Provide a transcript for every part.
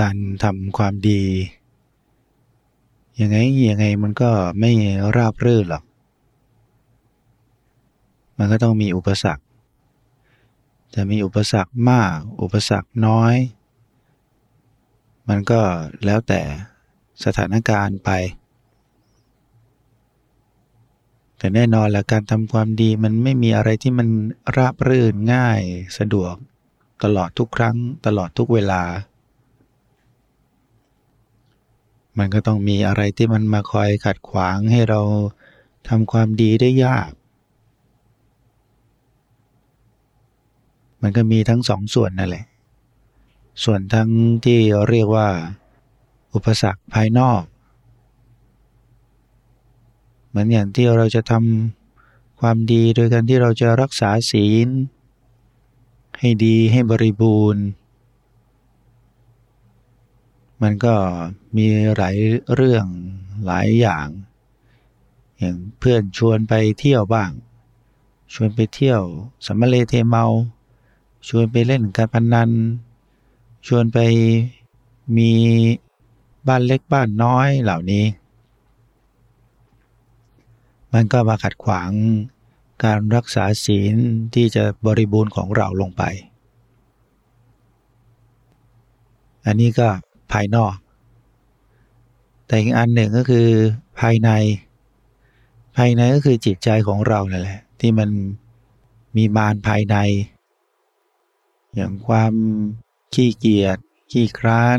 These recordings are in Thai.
การทำความดี ยังไงยังไงมันก็ไม่ราบรื่นหรอก มันก็ต้องมีอุปสรรค จะมีอุปสรรคมาก อุปสรรคน้อย มันก็แล้วแต่สถานการณ์ไป แต่แน่นอนแหละการทำความดีมันไม่มีอะไรที่มันราบรื่นง่ายสะดวกตลอดทุกครั้งตลอดทุกเวลา มันก็ต้องมีอะไรที่มันมาคอยขัดขวางให้เราทำความดีได้ยาก มันก็มีทั้งสองส่วนนั่นแหละ ส่วนทั้งที่เรียกว่า อุปสรรคภายนอก เหมือนอย่างที่เราจะทำความดีโดยการที่เราจะรักษาศีล ให้ดีให้บริบูรณ์ มันก็มีหลายเรื่องหลายอย่าง อย่างเพื่อนชวนไปเที่ยวบ้าง ชวนไปเที่ยวสัมมาเลเทเมา ชวนไปเล่นการพนัน ชวนไปมีบ้านเล็กบ้านน้อยเหล่านี้ มันก็มาขัดขวางการรักษาศีลที่จะบริบูรณ์ของเราลงไป อันนี้ก็ ภายนอก แต่อีกอันหนึ่งก็คือภายใน ภายในก็คือจิตใจของเรานั่นแหละ ที่มันมีมารภายใน อย่างความขี้เกียจขี้คร้าน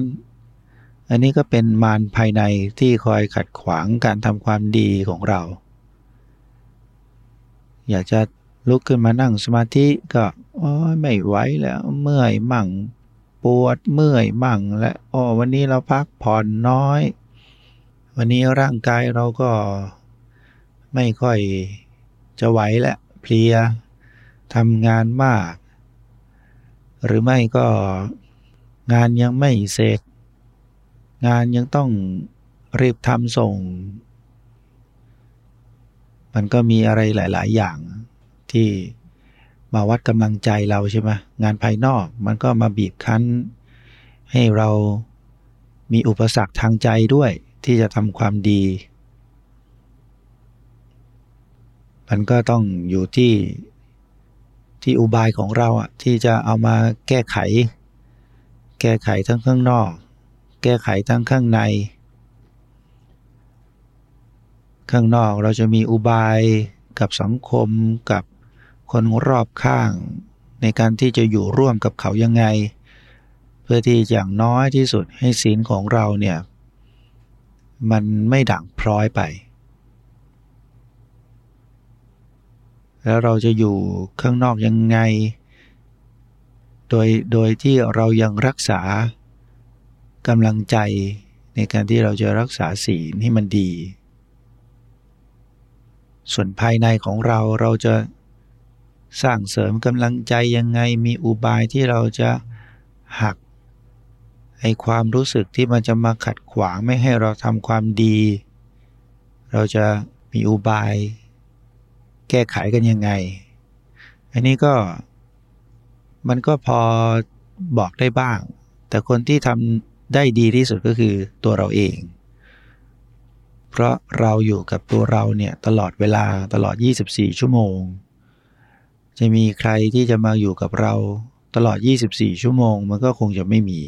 อันนี้ก็เป็นมารภายในที่คอยขัดขวางการทำความดีของเรา อยากจะลุกขึ้นมานั่งสมาธิก็โอ้ยไม่ไหวแล้วเมื่อยมั่ง ปวดเมื่อยมั่งและอ๋อวันนี้เราพักผ่อนน้อย วันนี้ร่างกายเราก็ไม่ค่อยจะไหวแล้วเพลียทำงานมาก หรือไม่ก็งานยังไม่เสร็จ งานยังต้องรีบทำส่ง มันก็มีอะไรหลาย ๆ อย่างที่ มาวัดกำลังใจเราใช่ไหมงานภายนอกมันก็มาบีบคั้น ให้เรามีอุปสรรคทางใจด้วยที่จะทำความดี มันก็ต้องอยู่ที่ที่อุบายของเราอะที่จะเอามาแก้ไข แก้ไขทั้งข้างนอก แก้ไขทั้งข้างใน ข้างนอกเราจะมีอุบายกับสังคมกับ คนรอบข้าง ในการที่จะอยู่ร่วมกับเขายังไง เพื่อที่อย่างน้อยที่สุดให้ศีลของเราเนี่ย มันไม่ด่างพร้อยไป แล้วเราจะอยู่ข้างนอกยังไง โดยโดยที่เรายังรักษากำลังใจในการที่เราจะรักษาศีลให้มันดี ส่วนภายในของเราเราจะ สร้างเสริมกำลังใจยังไงมีอุบายที่เราจะหักไอความรู้สึกที่มันจะมาขัดขวางไม่ให้เราทำความดี เราจะมีอุบาย แก้ไขกันยังไง อันนี้ก็มันก็พอบอกได้บ้าง แต่คนที่ทำได้ดีที่สุดก็คือตัวเราเอง เพราะเราอยู่กับตัวเราเนี่ยตลอดเวลาตลอด 24 ชั่วโมง จะมีใครที่จะมาอยู่กับเราตลอด 24 ชั่วโมง มันก็คงจะไม่มี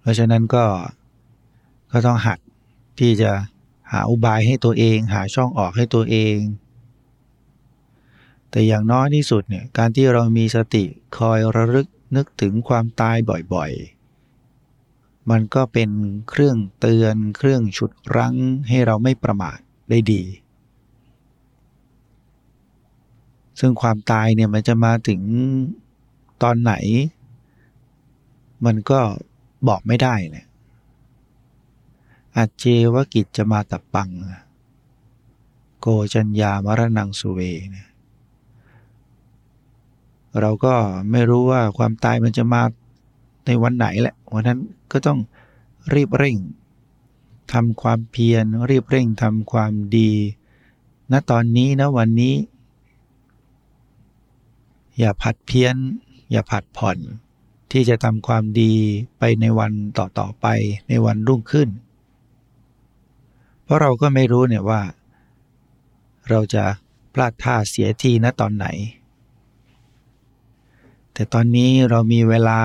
เพราะฉะนั้นก็ก็ต้องหัดที่จะหาอุบายให้ตัวเอง หาช่องออกให้ตัวเอง แต่อย่างน้อยที่สุดเนี่ยการที่เรามีสติคอยระลึกนึกถึงความตายบ่อยๆ มันก็เป็นเครื่องเตือนเครื่องฉุดรั้งให้เราไม่ประมาทได้ดี ซึ่งความตายเนี่ยมันจะมาถึงตอนไหน มันก็บอกไม่ได้เนี่ยอาเจวกิจจะมาตับปัง โกจัญญามรณังสุเวเนี่ยเราก็ไม่รู้ว่าความตายมันจะมาในวันไหนแหละวันนั้นก็ต้องรีบเร่งทำความเพียรรีบเร่งทำความดีณตอนนี้นะวันนี้ อย่าผัดเพี้ยน อย่าผัดผ่อน ที่จะทำความดีไปในวันต่อๆไปในวันรุ่งขึ้น เพราะเราก็ไม่รู้เนี่ยว่า เราจะพลาดท่าเสียทีนะตอนไหน แต่ตอนนี้เรามีเวลา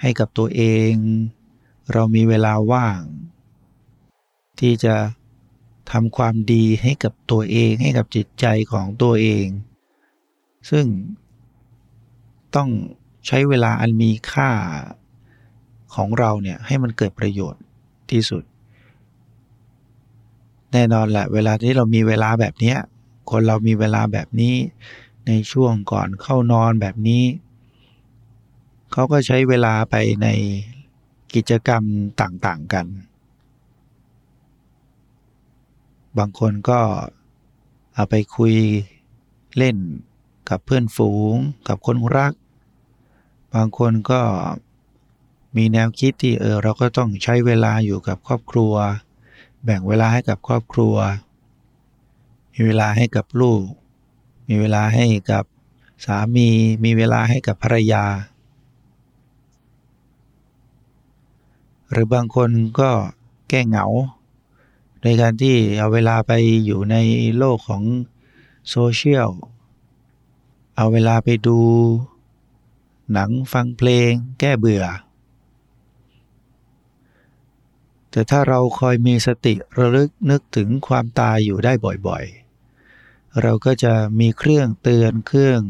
ให้กับตัวเอง เรามีเวลาว่าง ที่จะทำความดีให้กับตัวเองให้กับจิตใจของตัวเอง ซึ่ง ต้องใช้เวลาอันมีค่าของเราเนี่ยให้มันเกิดประโยชน์ที่สุด แน่นอนแหละเวลาที่เรามีเวลาแบบนี้คนเรามีเวลาแบบนี้ในช่วงก่อนเข้านอนแบบนี้เขาก็ใช้เวลาไปในกิจกรรมต่างๆกัน บางคนก็เอาไปคุยเล่นกับเพื่อนฝูง กับคนรัก บางคนก็มีแนวคิดที่เออเราก็ต้องใช้เวลาอยู่กับครอบครัว แบ่งเวลาให้กับครอบครัว มีเวลาให้กับลูก มีเวลาให้กับสามี มีเวลาให้กับภรรยา หรือบางคนก็แก้เหงา ในการที่เอาเวลาไปอยู่ในโลกของโซเชียล เอาเวลาไปดู หนังฟังเพลง แก้เบื่อ แต่ถ้าเราคอยมีสติระลึกนึกถึงความตายอยู่ได้บ่อยๆ เราก็จะมีเครื่องเตือนเครื่อง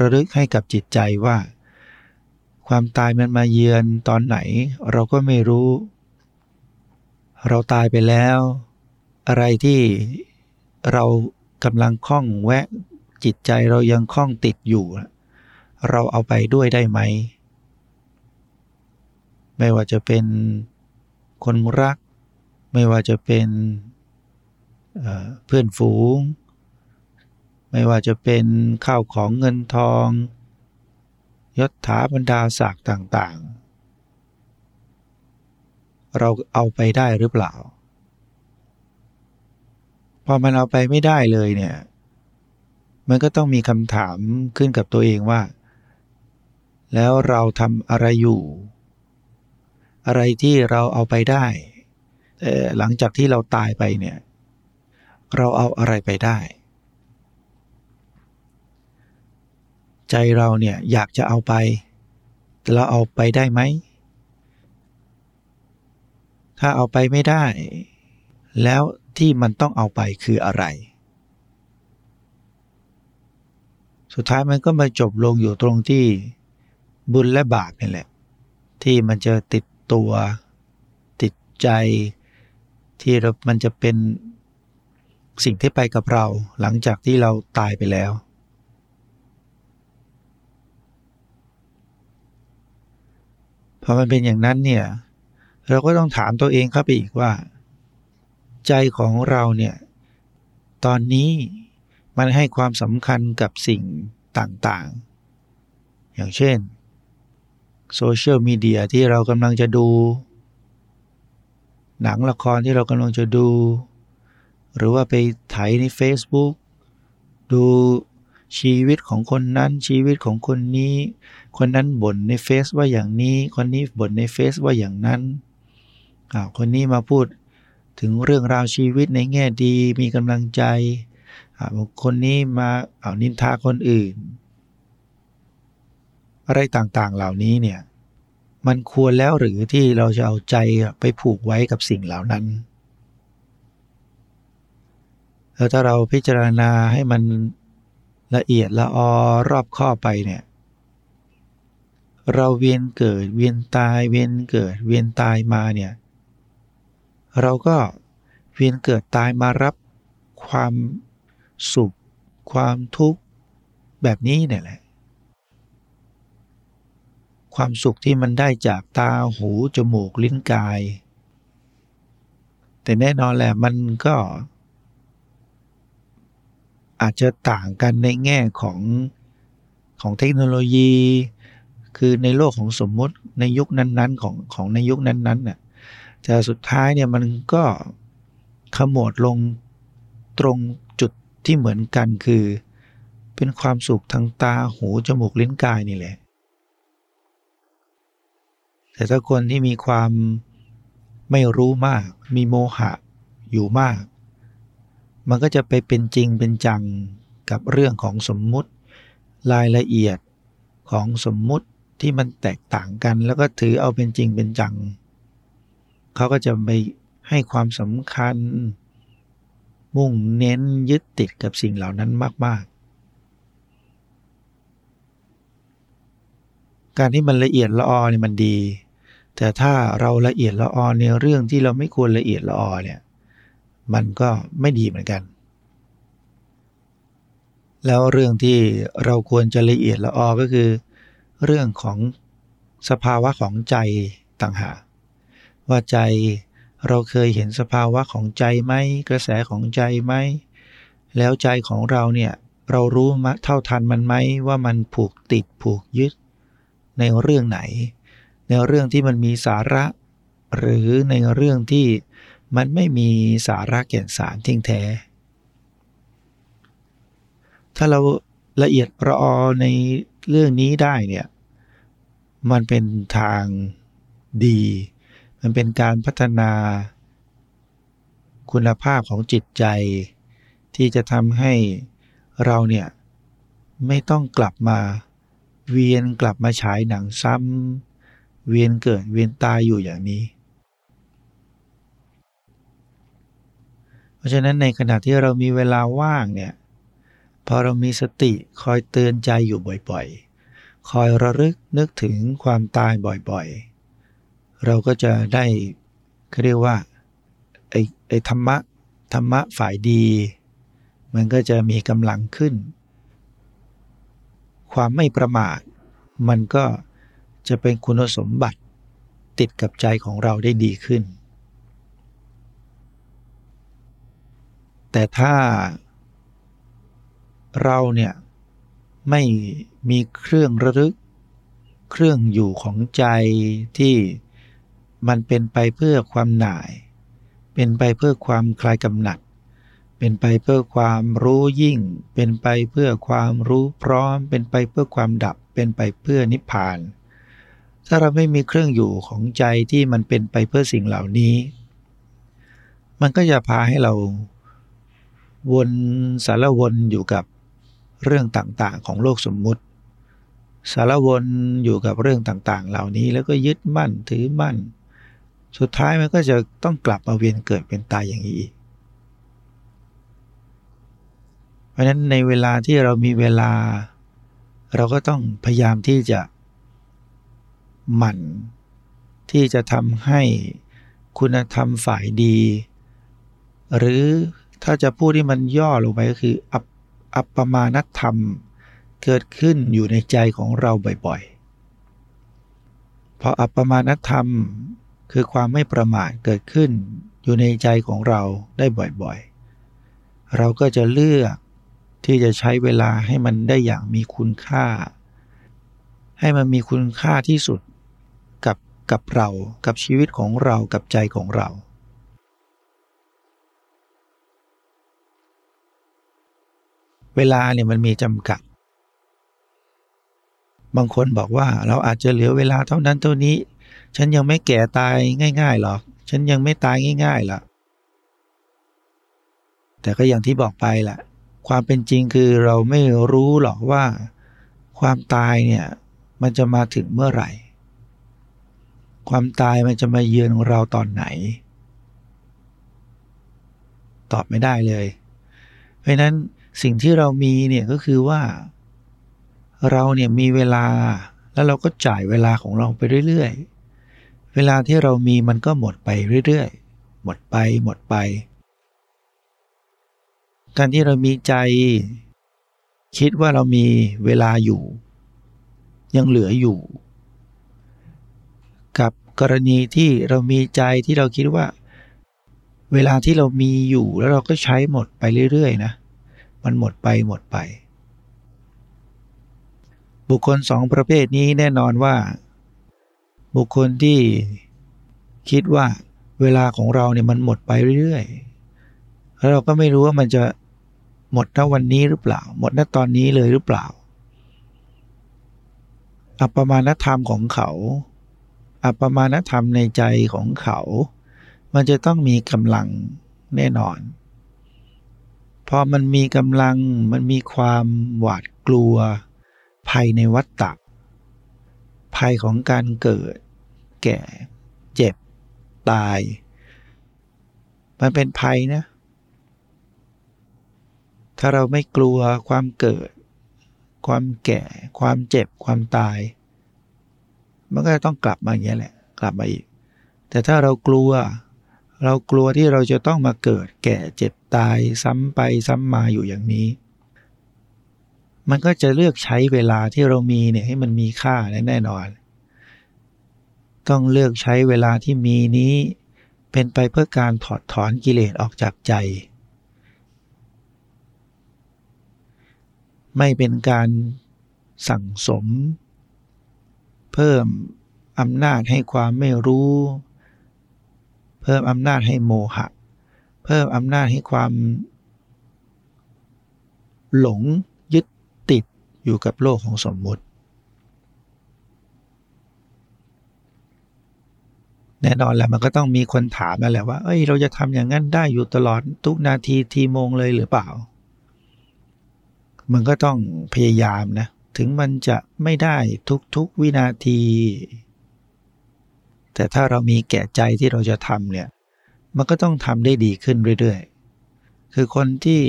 ระลึกให้กับจิตใจว่า ความตายมันมาเยือนตอนไหน เราก็ไม่รู้ เราตายไปแล้ว อะไรที่เรากำลังคล้องแวะจิตใจเรายังคล้องติดอยู่ เราเอาไปด้วยได้ไหม ไม่ว่าจะเป็นคนรัก ไม่ว่าจะเป็นเพื่อนฝูง ไม่ว่าจะเป็นข้าวของเงินทอง ยศถาบรรดาศักดิ์ต่างๆ เราเอาไปได้หรือเปล่า พอมันเอาไปไม่ได้เลยเนี่ย มันก็ต้องมีคำถามขึ้นกับตัวเองว่า แล้วเราทำอะไรอยู่ อะไรที่เราเอาไปได้แต่หลังจากที่เราตายไปเนี่ย เราเอาอะไรไปได้ ใจเราเนี่ยอยากจะเอาไป แต่เราเอาไปได้ไหม ถ้าเอาไปไม่ได้ แล้วที่มันต้องเอาไปคืออะไร สุดท้ายมันก็มาจบลงอยู่ตรงที่ บุญและบาปนี่แหละ ที่มันจะติดตัว ติดใจที่เรามันจะเป็นสิ่งที่ไปกับเราหลังจากที่เราตายไปแล้ว พอมันเป็นอย่างนั้นเนี่ย เราก็ต้องถามตัวเองเข้าไปอีกว่า ใจของเราเนี่ย ตอนนี้มันให้ความสำคัญกับสิ่งต่างๆ อย่างเช่น โซเชียลมีเดียที่เรากำลังจะดู หนังละครที่เรากำลังจะดู หรือว่าไปไถใน Facebook ดูชีวิตของคนนั้นชีวิตของคนนี้ คนนั้นบ่นในเฟซว่าอย่างนี้ คนนี้บ่นในเฟซว่าอย่างนั้นคนนี้มาพูดถึงเรื่องราวชีวิตในแง่ดีมีกำลังใจคนนี้มาเอานินทาคนอื่น อะไรต่างๆเหล่านี้เนี่ยมันควรแล้วหรือที่เราจะเอาใจไปผูกไว้กับสิ่งเหล่านั้น แล้วถ้าเราพิจารณาให้มันละเอียดละออรอบข้อไปเนี่ย เราเวียนเกิดเวียนตายเวียนเกิดเวียนตายมาเนี่ย เราก็เวียนเกิดตายมารับความสุข ความทุกข์แบบนี้เนี่ยแหละ ความสุขที่มันได้จากตาหูจมูกลิ้นกาย แต่แน่นอนแหละมันก็ อาจจะต่างกันในแง่ของของเทคโนโลยี คือในโลกของสมมติในยุคนั้นๆ ของของในยุคนั้นๆน่ะแต่สุดท้ายเนี่ยมันก็ขมวดลงตรงจุดที่เหมือนกันคือ เป็นความสุขทางตาหูจมูกลิ้นกายนี่แหละ แต่ถ้าคนที่มีความไม่รู้มาก มีโมหะอยู่มาก มันก็จะไปเป็นจริงเป็นจังกับเรื่องของสมมุติรายละเอียดของสมมุติที่มันแตกต่างกัน แล้วก็ถือเอาเป็นจริงเป็นจัง เขาก็จะไปให้ความสำคัญ มุ่งเน้นยึดติดกับสิ่งเหล่านั้นมาก ๆ การที่มันละเอียดละออเนี่ยมันดี แต่ถ้าเราละเอียดละออในเรื่องที่เราไม่ควรละเอียดละออเนี่ยมันก็ไม่ดีเหมือนกัน แล้วเรื่องที่เราควรจะละเอียดละออก็คือ เรื่องของสภาวะของใจต่างหากว่าใจเราเคยเห็นสภาวะของใจไหมกระแสของใจไหมแล้วใจของเราเนี่ยเรารู้มเท่าทันมันไหมว่ามันผูกติดผูกยึดในเรื่องไหน ในเรื่องที่มันมีสาระ หรือในเรื่องที่มันไม่มีสาระแก่นสารทิ้งแท้ ถ้าเราละเอียดประออในเรื่องนี้ได้เนี่ย มันเป็นทางดี มันเป็นการพัฒนาคุณภาพของจิตใจ ที่จะทำให้เราเนี่ย ไม่ต้องกลับมาเวียนกลับมาฉายหนังซ้ำ เวียนเกิดเวียนตายอยู่อย่างนี้ เพราะฉะนั้นในขณะที่เรามีเวลาว่างเนี่ยพอเรามีสติคอยเตือนใจอยู่บ่อยๆ คอยระลึกนึกถึงความตายบ่อยๆ เราก็จะได้เขาเรียกว่าไอ้ไอ้ธรรมะธรรมะฝ่ายดี มันก็จะมีกำลังขึ้น ความไม่ประมาทมันก็ จะเป็นคุณสมบัติติดกับใจของเราได้ดีขึ้น แต่ถ้าเราเนี่ยไม่มีเครื่องระลึก เครื่องอยู่ของใจที่มันเป็นไปเพื่อความหน่าย เป็นไปเพื่อความคลายกำหนัด เป็นไปเพื่อความรู้ยิ่ง เป็นไปเพื่อความรู้พร้อม เป็นไปเพื่อความดับ เป็นไปเพื่อนิพพาน ถ้าเราไม่มีเครื่องอยู่ของใจที่มันเป็นไปเพื่อสิ่งเหล่านี้ มันก็จะพาให้เราวนสารวนอยู่กับเรื่องต่างๆ ของโลกสมมุติ สารวนอยู่กับเรื่องต่างๆ เหล่านี้แล้วก็ยึดมั่นถือมั่น สุดท้ายมันก็จะต้องกลับมาเวียนเกิดเป็นตายอย่างนี้อีก เพราะฉะนั้นในเวลาที่เรามีเวลา เราก็ต้องพยายามที่จะ หมั่น ที่จะทำให้คุณธรรมฝ่ายดี หรือถ้าจะพูดที่มันย่อลงไปก็คืออัปอัปปมาณธรรม เกิดขึ้นอยู่ในใจของเราบ่อยๆ พออัปปมาณธรรมคือความไม่ประมาทเกิดขึ้นอยู่ในใจของเราได้บ่อยๆ เราก็จะเลือกที่จะใช้เวลาให้มันได้อย่างมีคุณค่า ให้มันมีคุณค่าที่สุด กับเรากับชีวิตของเรากับใจของเรา เวลาเนี่ยมันมีจำกัด บางคนบอกว่าเราอาจจะเหลือเวลาเท่านั้นเท่านี้ ฉันยังไม่แก่ตายง่ายๆหรอก ฉันยังไม่ตายง่ายๆหรอกแต่ก็อย่างที่บอกไปแหละความเป็นจริงคือเราไม่รู้หรอกว่า ความตายเนี่ยมันจะมาถึงเมื่อไหร่ ความตายมันจะมาเยือนเราตอนไหน ตอบไม่ได้เลย เพราะนั้นสิ่งที่เรามีเนี่ยก็คือว่า เราเนี่ยมีเวลาแล้วเราก็จ่ายเวลาของเราไปเรื่อยๆ เวลาที่เรามีมันก็หมดไปเรื่อยๆ หมดไปหมดไป การที่เรามีใจ คิดว่าเรามีเวลาอยู่ ยังเหลืออยู่ กับกรณีที่เรามีใจที่เราคิดว่า เวลาที่เรามีอยู่แล้วเราก็ใช้หมดไปเรื่อยๆนะ มันหมดไปหมดไป บุคคลสองประเภทนี้แน่นอนว่า บุคคลที่คิดว่าเวลาของเราเนี่ยมันหมดไปเรื่อยๆ แล้วเราก็ไม่รู้ว่ามันจะหมดณวันนี้หรือเปล่า หมดณตอนนี้เลยหรือเปล่า อัปมาณธรรมของเขา อัปมาณธรรมในใจของเขา มันจะต้องมีกำลังแน่นอน พอมันมีกำลังมันมีความหวาดกลัว ภัยในวัฏฏะภัยของการเกิด แก่ เจ็บ ตาย มันเป็นภัยนะ ถ้าเราไม่กลัวความเกิด ความแก่ ความเจ็บ ความตาย มันก็ต้องกลับมาอย่างนี้แหละ กลับมาอีก แต่ถ้าเรากลัว เรากลัวที่เราจะต้องมาเกิดแก่เจ็บตายซ้ำไปซ้ำมาอยู่อย่างนี้ มันก็จะเลือกใช้เวลาที่เรามีเนี่ยให้มันมีค่าแน่นอน ต้องเลือกใช้เวลาที่มีนี้ เป็นไปเพื่อการถอดถอนกิเลสออกจากใจ ไม่เป็นการสั่งสม เพิ่มอำนาจให้ความไม่รู้ เพิ่มอำนาจให้โมหะ เพิ่มอำนาจให้ความ หลงยึดติดอยู่กับโลกของสมมุติ แน่นอนแหละมันก็ต้องมีคนถามนั่นแหละว่าเอ้ยเราจะทำอย่างนั้นได้อยู่ตลอดทุกนาทีทีโมงเลยหรือเปล่า มันก็ต้องพยายามนะ ถึงมันจะไม่ได้ทุกๆวินาที แต่ถ้าเรามีแก่ใจที่เราจะทำเนี่ย มันก็ต้องทำได้ดีขึ้นเรื่อยๆ คือคนที่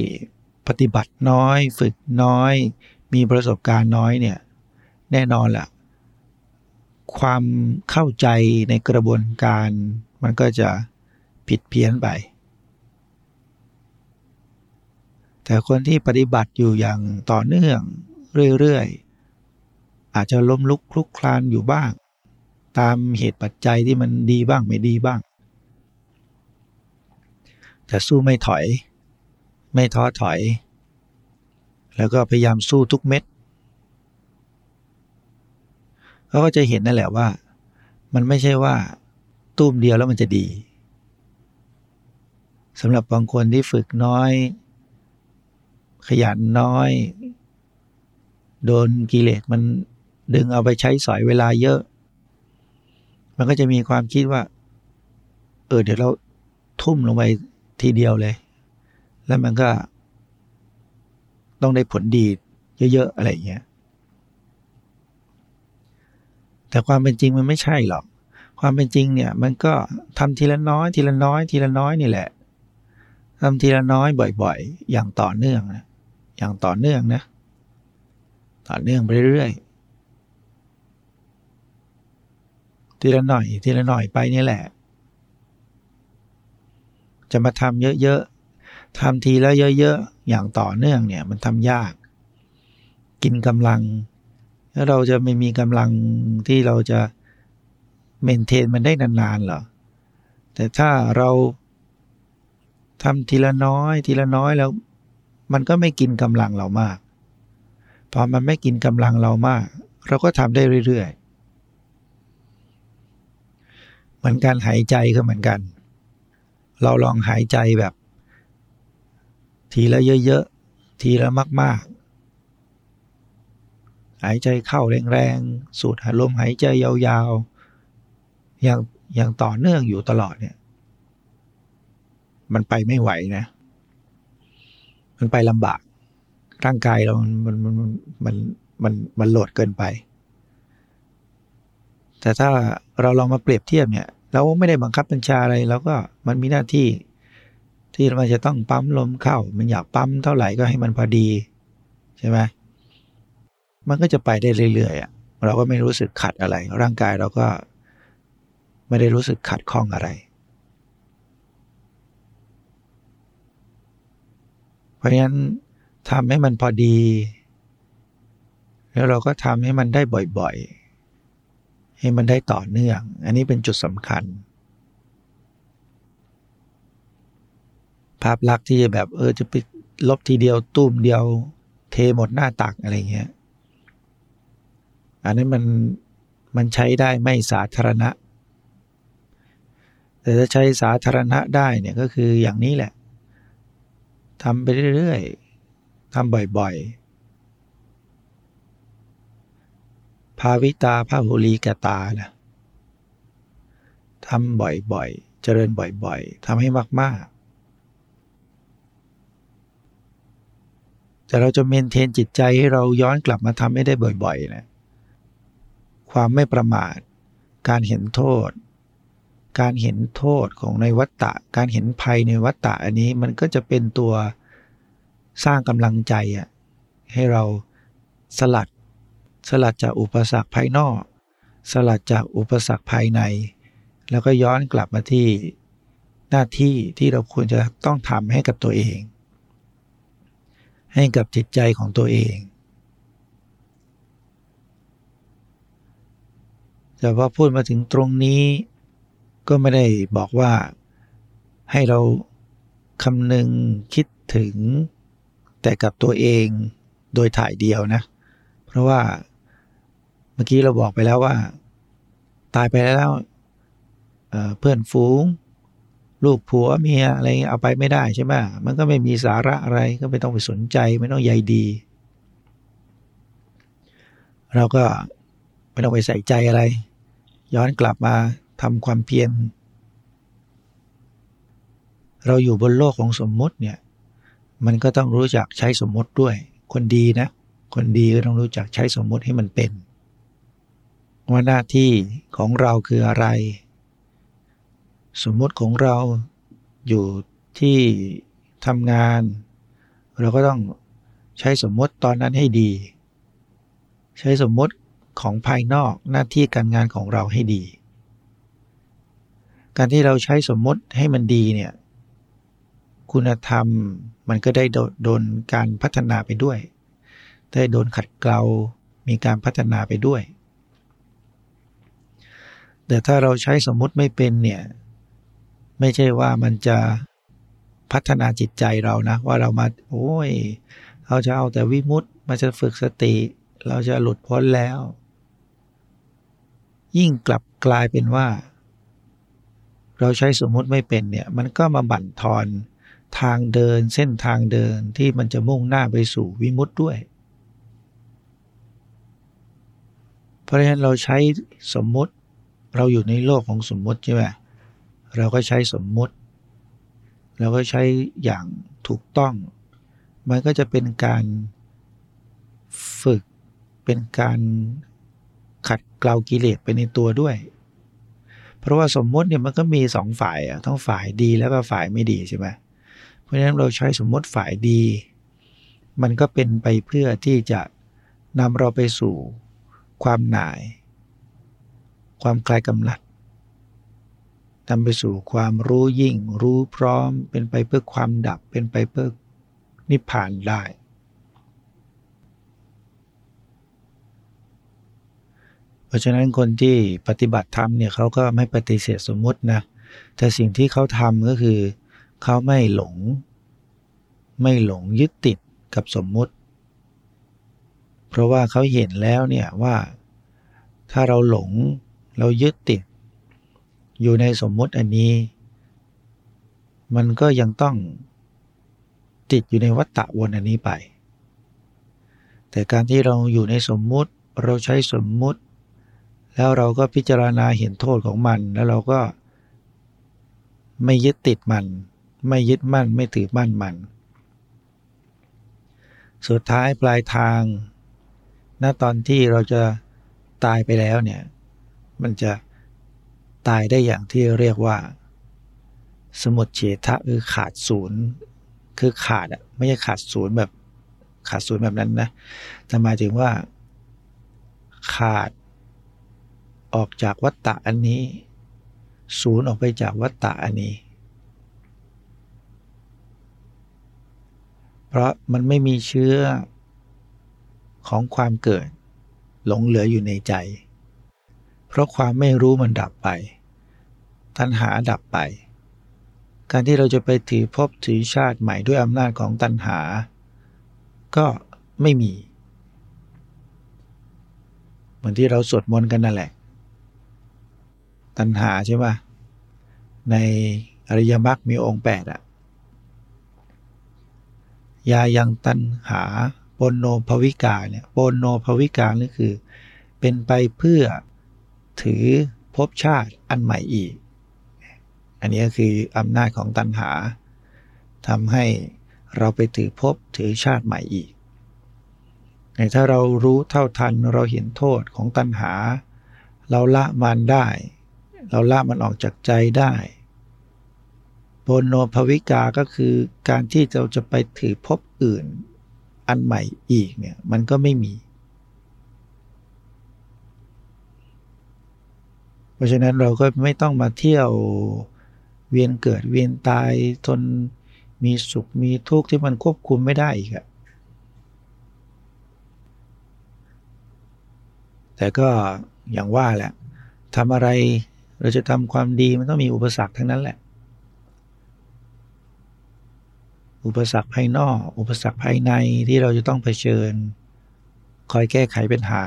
ปฏิบัติน้อย ฝึกน้อย มีประสบการณ์น้อยเนี่ย แน่นอนละ่ะ ความเข้าใจในกระบวนการมันก็จะผิดเพี้ยนไป แต่คนที่ปฏิบัติอยู่อย่างต่อเนื่อง เรื่อยๆ อาจจะล้มลุกคลุกคลานอยู่บ้าง ตามเหตุปัจจัยที่มันดีบ้างไม่ดีบ้าง แต่สู้ไม่ถอย ไม่ท้อถอย แล้วก็พยายามสู้ทุกเม็ดเขาก็จะเห็นนั่นแหละว่า มันไม่ใช่ว่าตุ้มเดียวแล้วมันจะดีสำหรับบางคนที่ฝึกน้อย ขยันน้อย โดนกิเลสมันดึงเอาไปใช้สอยเวลาเยอะ มันก็จะมีความคิดว่า เออเดี๋ยวเราทุ่มลงไปทีเดียวเลย แล้วมันก็ต้องได้ผลดีเยอะๆอะไรอย่างเงี้ย แต่ความเป็นจริงมันไม่ใช่หรอก ความเป็นจริงเนี่ย มันก็ทำทีละน้อย ทีละน้อย ทีละน้อยนี่แหละทำทีละน้อยบ่อย ๆ อย่างต่อเนื่องนะ อย่างต่อเนื่องนะ ต่อเนื่องไปเรื่อยๆทีละหน่อยทีละหน่อยไปนี่แหละ จะมาทำเยอะๆทำทีละเยอะๆ อย่างต่อเนื่องเนี่ยมันทำยาก กินกำลังถ้าเราจะไม่มีกำลังที่เราจะเมนเทนมันได้นานๆหรอ แต่ถ้าเราทำทีละน้อย ทีละน้อยแล้ว มันก็ไม่กินกำลังเรามาก พอมันไม่กินกำลังเรามาก เราก็ทำได้เรื่อยๆ เหมือนการหายใจก็เหมือนกัน เราลองหายใจแบบ ทีละเยอะๆ ทีละมากๆ หายใจเข้าแรงๆ สูดลมหายใจยาวๆ อย่างอย่างต่อเนื่องอยู่ตลอดเนี่ย มันไปไม่ไหวนะ มันไปลำบาก ร่างกายเรา มันมันมันมันมันมันโหลดเกินไป แต่ถ้าเราลองมาเปรียบเทียบเนี่ย เราไม่ได้บังคับบัญชาอะไรเราก็มันมีหน้าที่ ที่มันจะต้องปั๊มลมเข้า มันอยากปั๊มเท่าไหร่ก็ให้มันพอดี ใช่ไหมมันก็จะไปได้เรื่อยๆเราก็ไม่รู้สึกขัดอะไร ร่างกายเราก็ไม่ได้รู้สึกขัดข้องอะไร เพราะฉะนั้น ทำให้มันพอดี แล้วเราก็ทำให้มันได้บ่อยๆ ให้มันได้ต่อเนื่อง อันนี้เป็นจุดสำคัญ ภาพลักษณ์ที่จะแบบเออจะไปลบทีเดียวตุ้มเดียว เทหมดหน้าตักอะไรเงี้ย อันนั้นมันมันใช้ได้ไม่สาธารณะ แต่ถ้าใช้สาธารณะได้เนี่ยก็คืออย่างนี้แหละทำไปเรื่อยๆ ทำบ่อยๆ ภาวิตาภาหุลีกตานะทำบ่อยๆ เจริญบ่อยๆ ทำให้มากๆ แต่เราจะเมนเทนจิตใจให้เราย้อนกลับมาทำให้ได้บ่อยๆ นะ ความไม่ประมาท การเห็นโทษ การเห็นโทษของในวัฏฏะ การเห็นภัยในวัฏฏะอันนี้มันก็จะเป็นตัว สร้างกำลังใจอะให้เราสลัด สลัดจากอุปสรรคภายนอก สลัดจากอุปสรรคภายใน แล้วก็ย้อนกลับมาที่หน้าที่ที่เราควรจะต้องทำให้กับตัวเอง ให้กับจิตใจของตัวเองแต่ว่าพูดมาถึงตรงนี้ก็ไม่ได้บอกว่าให้เราคำนึงคิดถึง แต่กับตัวเองโดยถ่ายเดียวนะ เพราะว่าเมื่อกี้เราบอกไปแล้วว่า ตายไปแล้วเพื่อนฝูง ลูกผัวเมียอะไรเอาไปไม่ได้ใช่ไหมมันก็ไม่มีสาระอะไรก็ไม่ต้องไปสนใจไม่ต้องใยดี เราก็ไม่ต้องไปใส่ใจอะไร ย้อนกลับมาทำความเพียรเราอยู่บนโลกของสมมุติเนี่ย มันก็ต้องรู้จักใช้สมมติด้วย คนดีนะ คนดีก็ต้องรู้จักใช้สมมติให้มันเป็นว่าหน้าที่ของเราคืออะไร สมมติของเราอยู่ที่ทำงาน เราก็ต้องใช้สมมติตอนนั้นให้ดี ใช้สมมติของภายนอกหน้าที่การงานของเราให้ดี การที่เราใช้สมมติให้มันดีเนี่ย คุณธรรมมันก็ได้โดนการพัฒนาไปด้วย ได้โดนขัดเกลา มีการพัฒนาไปด้วย แต่ถ้าเราใช้สมมุติไม่เป็นเนี่ย ไม่ใช่ว่ามันจะพัฒนาจิตใจเรานะ ว่าเรามา โอ้ย เราจะเอาแต่วิมุตต์มาจะฝึกสติ เราจะหลุดพ้นแล้ว ยิ่งกลับกลายเป็นว่า เราใช้สมมุติไม่เป็นเนี่ย มันก็มาบั่นทอน ทางเดินเส้นทางเดินที่มันจะมุ่งหน้าไปสู่วิมุตต์ด้วย เพราะฉะนั้นเราใช้สมมุติเราอยู่ในโลกของสมมุติใช่ไหมเราก็ใช้สมมุติ เราก็ใช้อย่างถูกต้อง มันก็จะเป็นการฝึกเป็นการขัดเกลากิเลสไปในตัวด้วย เพราะว่าสมมติเนี่ยมันก็มีสองฝ่ายอะทั้งฝ่ายดีแล้วก็ฝ่ายไม่ดีใช่ไหมเพราะฉะนั้นเราใช้สมมติฝ่ายดี มันก็เป็นไปเพื่อที่จะนำเราไปสู่ความหน่าย ความคลายกำลัดนำไปสู่ความรู้ยิ่ง รู้พร้อม เป็นไปเพื่อความดับ เป็นไปเพื่อนิพพานได้ เพราะฉะนั้นคนที่ปฏิบัติธรรมเนี่ยเขาก็ไม่ปฏิเสธสมมตินะ แต่สิ่งที่เขาทำก็คือเเขาไม่หลง ไม่หลงยึดติดกับสมมุติ เพราะว่าเขาเห็นแล้วเนี่ยว่าถ้าเราหลงเรายึดติด อยู่ในสมมุติอันนี้ มันก็ยังต้องติดอยู่ในวัฏฏะวนอันนี้ไป แต่การที่เราอยู่ในสมมุติเราใช้สมมุติ แล้วเราก็พิจารณาเห็นโทษของมัน แล้วเราก็ไม่ยึดติดมัน ไม่ยึดมั่นไม่ถือมั่นมัน สุดท้ายปลายทาง ณตอนที่เราจะตายไปแล้วเนี่ย มันจะตายได้อย่างที่เรียกว่า สมุดเฉทะคือขาดศูนย์ คือขาดอะไม่ใช่ขาดศูนย์แบบขาดศูนย์แบบนั้นนะแต่หมายถึงว่า ขาดออกจากวัตตะอันนี้ ศูนย์ออกไปจากวัตตะอันนี้ เพราะมันไม่มีเชื้อของความเกิด หลงเหลืออยู่ในใจ เพราะความไม่รู้มันดับไป ตัณหาดับไป การที่เราจะไปถือพบถือชาติใหม่ด้วยอำนาจของตัณหา ก็ไม่มี เหมือนที่เราสวดมนต์กันนั่นแหละ ตัณหาใช่ไหมในอริยมรรคมีองค์แปดอะ ยายังตันหาปนโนภวิกาเนี่ยปนโนภวิกานี่คือ เป็นไปเพื่อถือภพชาติอันใหม่อีก อันนี้ก็คืออำนาจของตัณหาทำให้เราไปถือภพถือชาติใหม่อีกถ้าเรารู้เท่าทันเราเห็นโทษของตัณหา เราละมันได้ เราละมันออกจากใจได้ โบโนภวิกาก็คือการที่เราจะไปถือภพอื่น อันใหม่อีกเนี่ย มันก็ไม่มี เพราะฉะนั้นเราก็ไม่ต้องมาเที่ยวเวียนเกิดเวียนตายทนมีสุขมีทุกข์ที่มันควบคุมไม่ได้อีกอะแต่ก็อย่างว่าแหละทำอะไรเราจะทำความดีมันต้องมีอุปสรรคทั้งนั้นแหละ อุปสรรคภายนอก อุปสรรคภายในที่เราจะต้องเผชิญ คอยแก้ไขปัญหา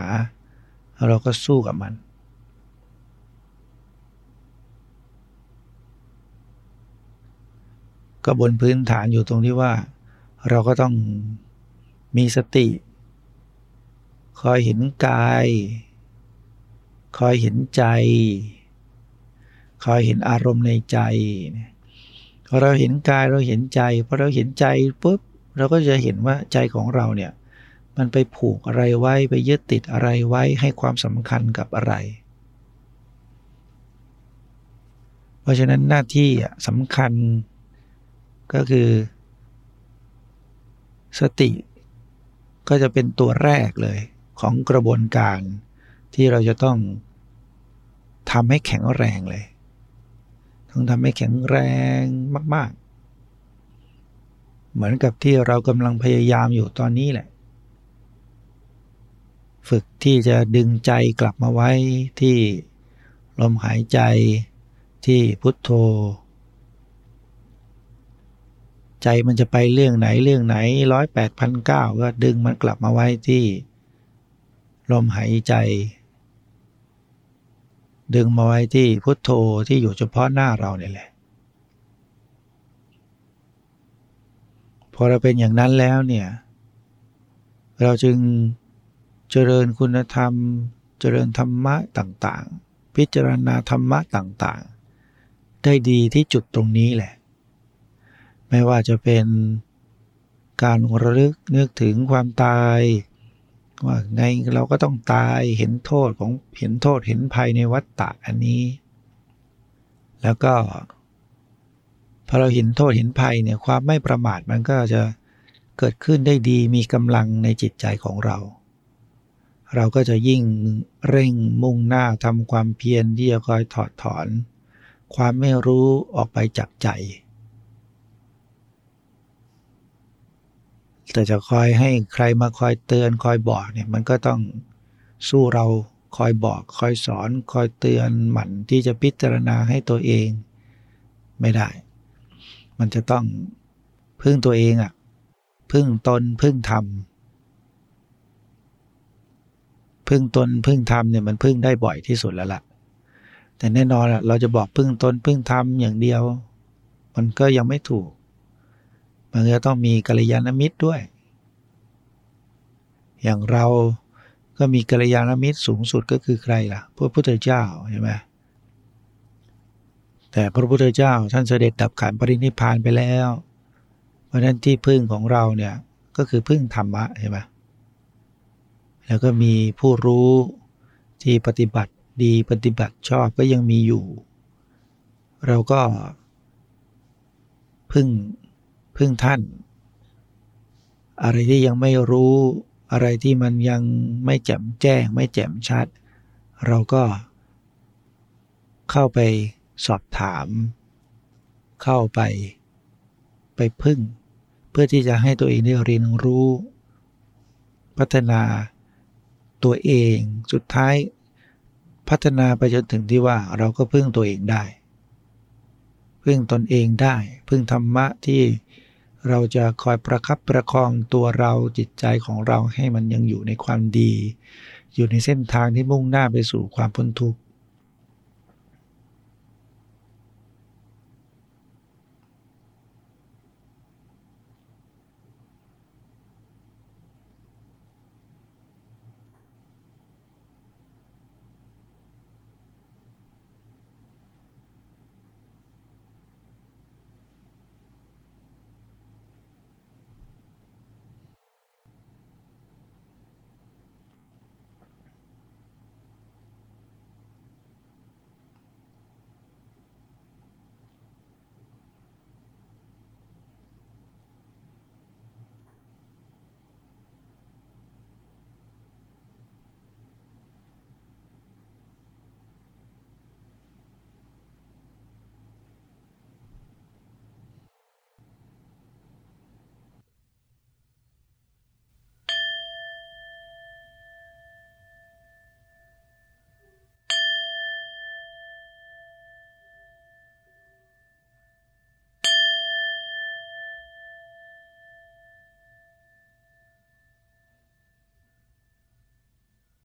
เราก็สู้กับมัน ก็บนพื้นฐานอยู่ตรงที่ว่า เราก็ต้องมีสติ คอยเห็นกาย คอยเห็นใจ คอยเห็นอารมณ์ในใจ พอเราเห็นกายเราเห็นใจพอเราเห็นใจปุ๊บเราก็จะเห็นว่าใจของเราเนี่ยมันไปผูกอะไรไว้ไปยึดติดอะไรไว้ให้ความสำคัญกับอะไร เพราะฉะนั้นหน้าที่สำคัญก็คือ สติก็จะเป็นตัวแรกเลยของกระบวนการที่เราจะต้องทำให้แข็งแรงเลย ต้องทำให้แข็งแรงมาก ๆ เหมือนกับที่เรากำลังพยายามอยู่ตอนนี้แหละ ฝึกที่จะดึงใจกลับมาไว้ที่ลมหายใจที่พุทโธ ใจมันจะไปเรื่องไหนเรื่องไหนร้อยแปดพันเก้าก็ดึงมันกลับมาไว้ที่ ลมหายใจ ดึงมาไว้ที่พุทโธที่อยู่เฉพาะหน้าเราเนี่ยแหละ พอเราเป็นอย่างนั้นแล้วเนี่ย เราจึงเจริญคุณธรรม เจริญธรรมะต่างๆ พิจารณาธรรมะต่างๆ ได้ดีที่จุดตรงนี้แหละ ไม่ว่าจะเป็นการระลึกนึกถึงความตาย ว่าไงเราก็ต้องตายเห็นโทษของเห็นโทษเห็นภัยในวัฏฏะอันนี้ แล้วก็พอเราเห็นโทษเห็นภัยเนี่ยความไม่ประมาทมันก็จะเกิดขึ้นได้ดีมีกำลังในจิตใจของเรา เราก็จะยิ่งเร่งมุ่งหน้าทำความเพียรที่จะคอยถอดถอน ความไม่รู้ออกไปจากใจ แต่จะคอยให้ใครมาคอยเตือนคอยบอกเนี่ยมันก็ต้องสู้เราคอยบอกคอยสอนคอยเตือนหมั่นที่จะพิจารณาให้ตัวเองไม่ได้ มันจะต้องพึ่งตัวเองอะ่ะพึ่งตนพึ่งธรรมพึ่งตนพึ่งธรรมเนี่ยมันพึ่งได้บ่อยที่สุดแล้วล่ะ แต่แน่นอนเราจะบอกพึ่งตนพึ่งธรรมอย่างเดียว มันก็ยังไม่ถูก มันก็ต้องมีกัลยาณมิตรด้วย อย่างเราก็มีกัลยาณมิตรสูงสุดก็คือใครล่ะ พระพุทธเจ้าใช่ไหมแต่พระพุทธเจ้าท่านเสด็จดับขันปรินิพานไปแล้ว เพราะนั้นที่พึ่งของเราเนี่ยก็คือพึ่งธรรมะใช่ไหมแล้วก็มีผู้รู้ที่ปฏิบัติดีปฏิบัติชอบก็ยังมีอยู่ เราก็พึ่ง พึ่งท่าน อะไรที่ยังไม่รู้อะไรที่มันยังไม่แจ่มแจ้ง ไม่แจ่มชัด เราก็เข้าไปสอบถาม เข้าไปไปพึ่ง เพื่อที่จะให้ตัวเองได้เรียนรู้ พัฒนาตัวเองสุดท้ายพัฒนาไปจนถึงที่ว่าเราก็พึ่งตัวเองได้ พึ่งตนเองได้ พึ่งธรรมะที่ เราจะคอยประคับประคองตัวเราจิตใจของเราให้มันยังอยู่ในความดี อยู่ในเส้นทางที่มุ่งหน้าไปสู่ความพ้นทุกข์